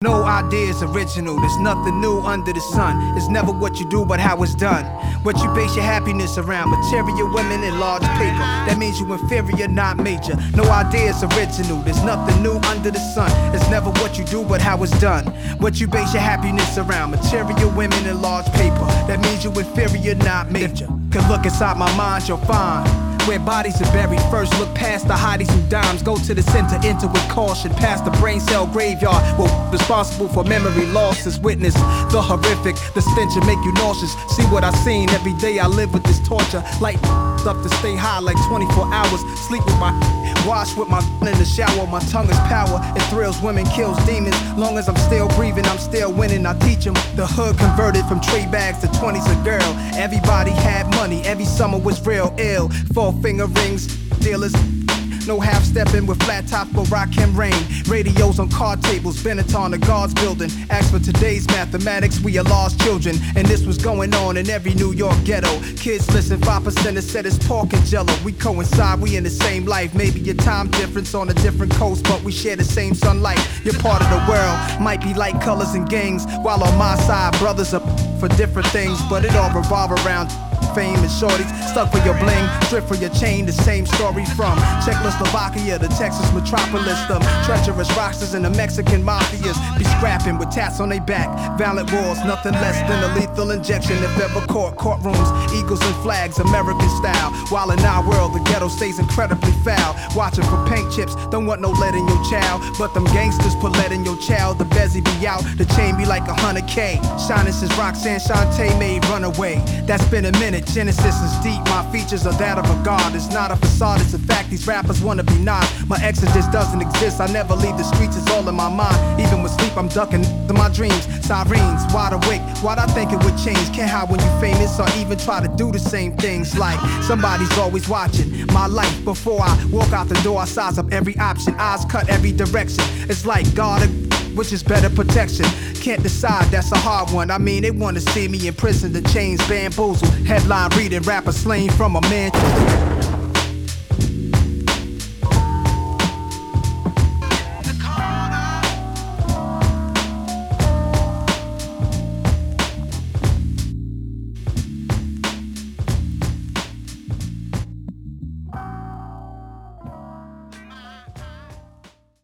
No idea is original, there's nothing new under the sun. It's never what you do, but how it's done. What you base your happiness around, material women and large paper. That means you inferior, not major. No idea is original, there's nothing new under the sun. It's never what you do, but how it's done. What you base your happiness around, material women and large paper. That means you inferior, not major. Cause look inside my mind, you'll find where bodies are buried. First, look past the hotties and dimes. Go to the center, enter with caution. Past the brain cell graveyard. Well, responsible for memory losses. Witness the horrific, the stench will make you nauseous. See what I've seen every day. I live with this torture. Light up to stay high like 24 hours. Sleep with my wash with my in the shower. My tongue is power. It thrills women, kills demons. Long as I'm still breathing, I'm still winning. I teach them. The hood converted from trade bags to 20s a girl. Everybody had money. Every summer was real ill. Four finger rings, dealers. No half stepping with flat top for rock and rain. Radios on card tables, Benetton, the guards building. Ask for today's mathematics, we are lost children. And this was going on in every New York ghetto. Kids listen, 5% have said it's pork and jello. We coincide, we in the same life. Maybe your time difference on a different coast, but we share the same sunlight. You're part of the world, might be light colors and gangs. While on my side, brothers are for different things, but it all revolve around fame and shorties stuck for your bling, strip for your chain. The same story from Czechoslovakia, to Texas metropolis, them treacherous rocksters and the Mexican mafias be scrapping with tats on their back. Violent wars, nothing less than a lethal injection. If ever caught, courtrooms, eagles and flags, American style. While in our world, the ghetto stays incredibly foul. Watching for paint chips, don't want no lead in your child, but them gangsters put lead in your child. The bezzy be out, the chain be like a hundred K. Shining since Roxanne Shante made Runaway. That's been a minute. Genesis is deep. My features are that of a god. It's not a facade, it's a fact. These rappers wanna be not. My exodus doesn't exist. I never leave the streets, it's all in my mind. Even with sleep, I'm ducking to my dreams. Sirens, wide awake. Why'd I think it would change? Can't hide when you famous or even try to do the same things. Like somebody's always watching my life. Before I walk out the door, I size up every option. Eyes cut every direction. It's like God which is better protection? Can't decide, that's a hard one. I mean, they wanna see me in prison, the chains bamboozled. Headline reading, rapper slain from a man.